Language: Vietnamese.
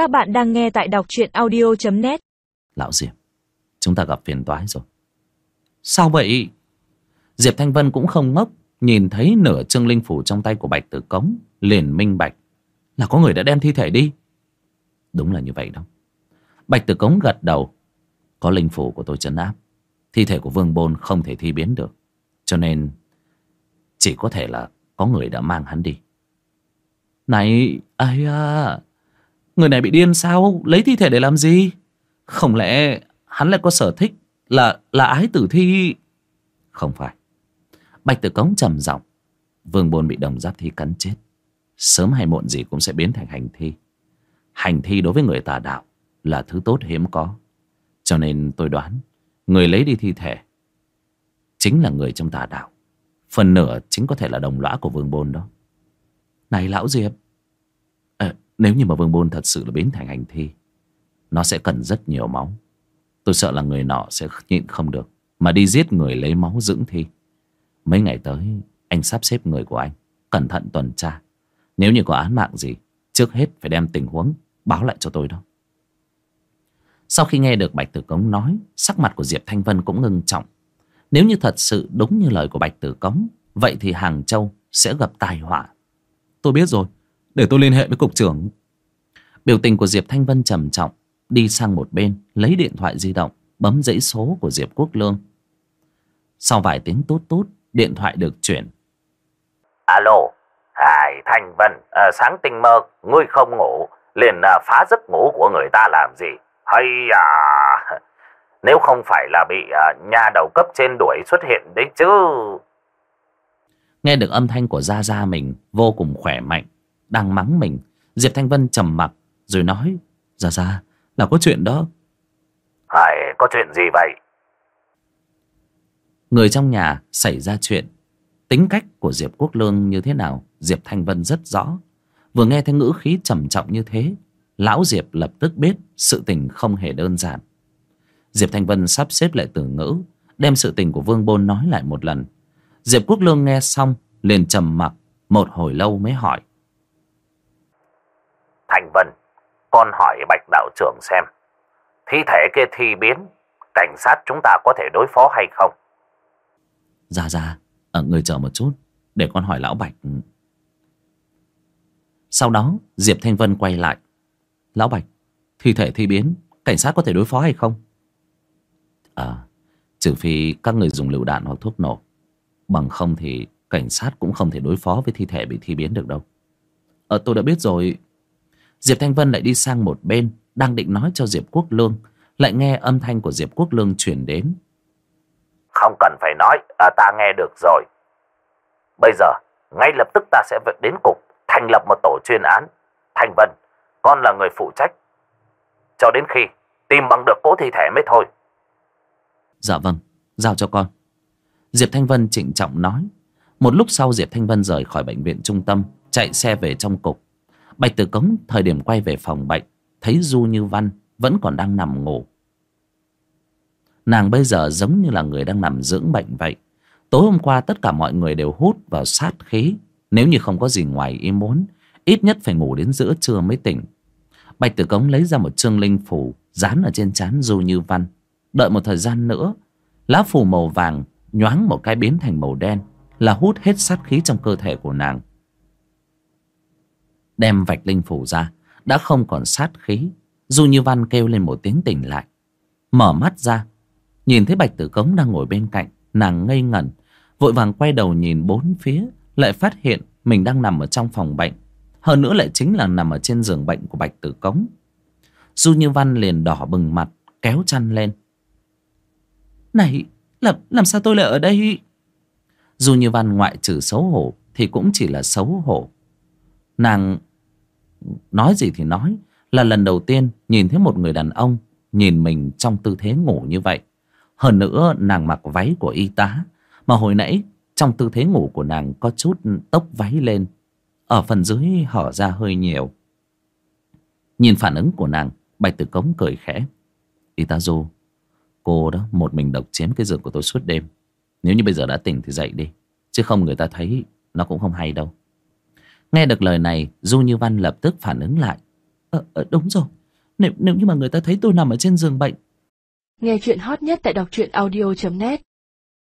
Các bạn đang nghe tại đọc truyện audio.net Lão Diệp, Chúng ta gặp phiền toái rồi. Sao vậy? Diệp Thanh Vân cũng không ngốc, Nhìn thấy nửa trương linh phủ trong tay của Bạch Tử Cống, Liền minh bạch Là có người đã đem thi thể đi. Đúng là như vậy đâu Bạch Tử Cống gật đầu. Có linh phủ của tôi chấn áp, Thi thể của Vương Bôn không thể thi biến được. Cho nên, Chỉ có thể là có người đã mang hắn đi. Này, ai à Người này bị điên sao? Lấy thi thể để làm gì? Không lẽ hắn lại có sở thích Là là ái tử thi? Không phải. Bạch tử cống trầm giọng. Vương Bôn bị đồng giáp thi cắn chết. Sớm hay muộn gì cũng sẽ biến thành hành thi. Hành thi đối với người tà đạo Là thứ tốt hiếm có. Cho nên tôi đoán, Người lấy đi thi thể Chính là người trong tà đạo. Phần nửa chính có thể là đồng lõa của Vương Bôn đó. Này lão Diệp nếu như mà Vương Bôn thật sự là biến thành hành thi, Nó sẽ cần rất nhiều máu. Tôi sợ là người nọ sẽ nhịn không được Mà đi giết người lấy máu dưỡng thi. Mấy ngày tới, Anh sắp xếp người của anh, Cẩn thận tuần tra. Nếu như có án mạng gì, Trước hết phải đem tình huống Báo lại cho tôi đó. Sau khi nghe được Bạch Tử Cống nói, Sắc mặt của Diệp Thanh Vân cũng ngưng trọng. Nếu như thật sự đúng như lời của Bạch Tử Cống, Vậy thì Hàng Châu sẽ gặp tai họa. Tôi biết rồi. Để tôi liên hệ với cục trưởng Biểu tình của Diệp Thanh Vân trầm trọng Đi sang một bên Lấy điện thoại di động Bấm dãy số của Diệp Quốc Lương Sau vài tiếng tút tút Điện thoại được chuyển Alo, Hải Thanh Vân, à, sáng tinh mơ, ngươi không ngủ, liền à, phá giấc ngủ của người ta làm gì? Hay à, nếu không phải là bị à, nhà đầu cấp trên đuổi xuất hiện đấy chứ. Nghe được âm thanh của Gia Gia mình vô cùng khỏe mạnh, đang mắng mình. Diệp Thanh Vân trầm mặc rồi nói, Gia Gia, là có chuyện đó. Hải, có chuyện gì vậy? Người trong nhà xảy ra chuyện Tính cách của Diệp Quốc Lương như thế nào Diệp Thanh Vân rất rõ Vừa nghe thấy ngữ khí trầm trọng như thế Lão Diệp lập tức biết Sự tình không hề đơn giản Diệp Thanh Vân sắp xếp lại từ ngữ Đem sự tình của Vương Bôn nói lại một lần Diệp Quốc Lương nghe xong liền trầm mặc Một hồi lâu mới hỏi Thành Vân, con hỏi Bạch Đạo trưởng xem. Thi thể kia thi biến, cảnh sát chúng ta có thể đối phó hay không? Dạ dạ. Ở Người chờ một chút Để con hỏi Lão Bạch. Sau đó Diệp Thanh Vân quay lại. Lão Bạch Thi thể thi biến Cảnh sát có thể đối phó hay không? À Trừ phi các người dùng lựu đạn hoặc thuốc nổ. Bằng không thì Cảnh sát cũng không thể đối phó với thi thể bị thi biến được đâu. Ờ tôi đã biết rồi Diệp Thanh Vân lại đi sang một bên Đang định nói cho Diệp Quốc Lương Lại nghe âm thanh của Diệp Quốc Lương chuyển đến Không cần phải nói, à, ta nghe được rồi. Bây giờ, ngay lập tức ta sẽ đến cục, thành lập một tổ chuyên án. Thành Vân, con là người phụ trách. Cho đến khi tìm bằng được cỗ thi thể mới thôi. Dạ vâng, giao cho con. Diệp Thanh Vân trịnh trọng nói. Một lúc sau Diệp Thanh Vân rời khỏi bệnh viện trung tâm, chạy xe về trong cục. Bạch Tử Cống thời điểm quay về phòng bệnh, thấy Du Như Văn vẫn còn đang nằm ngủ. Nàng bây giờ giống như là người đang nằm dưỡng bệnh vậy. Tối hôm qua tất cả mọi người đều hút vào sát khí. Nếu như không có gì ngoài ý muốn, ít nhất phải ngủ đến giữa trưa mới tỉnh. Bạch Tử Cống lấy ra một chương linh phủ dán ở trên trán Du Như Văn. Đợi một thời gian nữa, lá phủ màu vàng nhoáng một cái biến thành màu đen là hút hết sát khí trong cơ thể của nàng. Đem vạch linh phủ ra, đã không còn sát khí. Du Như Văn kêu lên một tiếng tỉnh lại. Mở mắt ra, nhìn thấy Bạch Tử Cống đang ngồi bên cạnh, nàng ngây ngẩn, vội vàng quay đầu nhìn bốn phía, lại phát hiện mình đang nằm ở trong phòng bệnh. Hơn nữa lại chính là nằm ở trên giường bệnh của Bạch Tử Cống. Du Như Văn liền đỏ bừng mặt, kéo chăn lên. Này, làm, làm sao tôi lại ở đây? Du Như Văn ngoại trừ xấu hổ thì cũng chỉ là xấu hổ. Nàng nói gì thì nói, là lần đầu tiên nhìn thấy một người đàn ông nhìn mình trong tư thế ngủ như vậy. Hơn nữa nàng mặc váy của y tá, mà hồi nãy trong tư thế ngủ của nàng có chút tốc váy lên, ở phần dưới hở ra hơi nhiều. Nhìn phản ứng của nàng, Bạch Tử Cống cười khẽ. Y tá Du, cô đó một mình độc chiếm cái giường của tôi suốt đêm. Nếu như bây giờ đã tỉnh thì dậy đi, chứ không người ta thấy nó cũng không hay đâu. Nghe được lời này, Du Như Văn lập tức phản ứng lại. Ờ, ờ đúng rồi. Nếu, nếu như mà người ta thấy tôi nằm ở trên giường bệnh Nghe chuyện hot nhất tại đọc truyện audio.net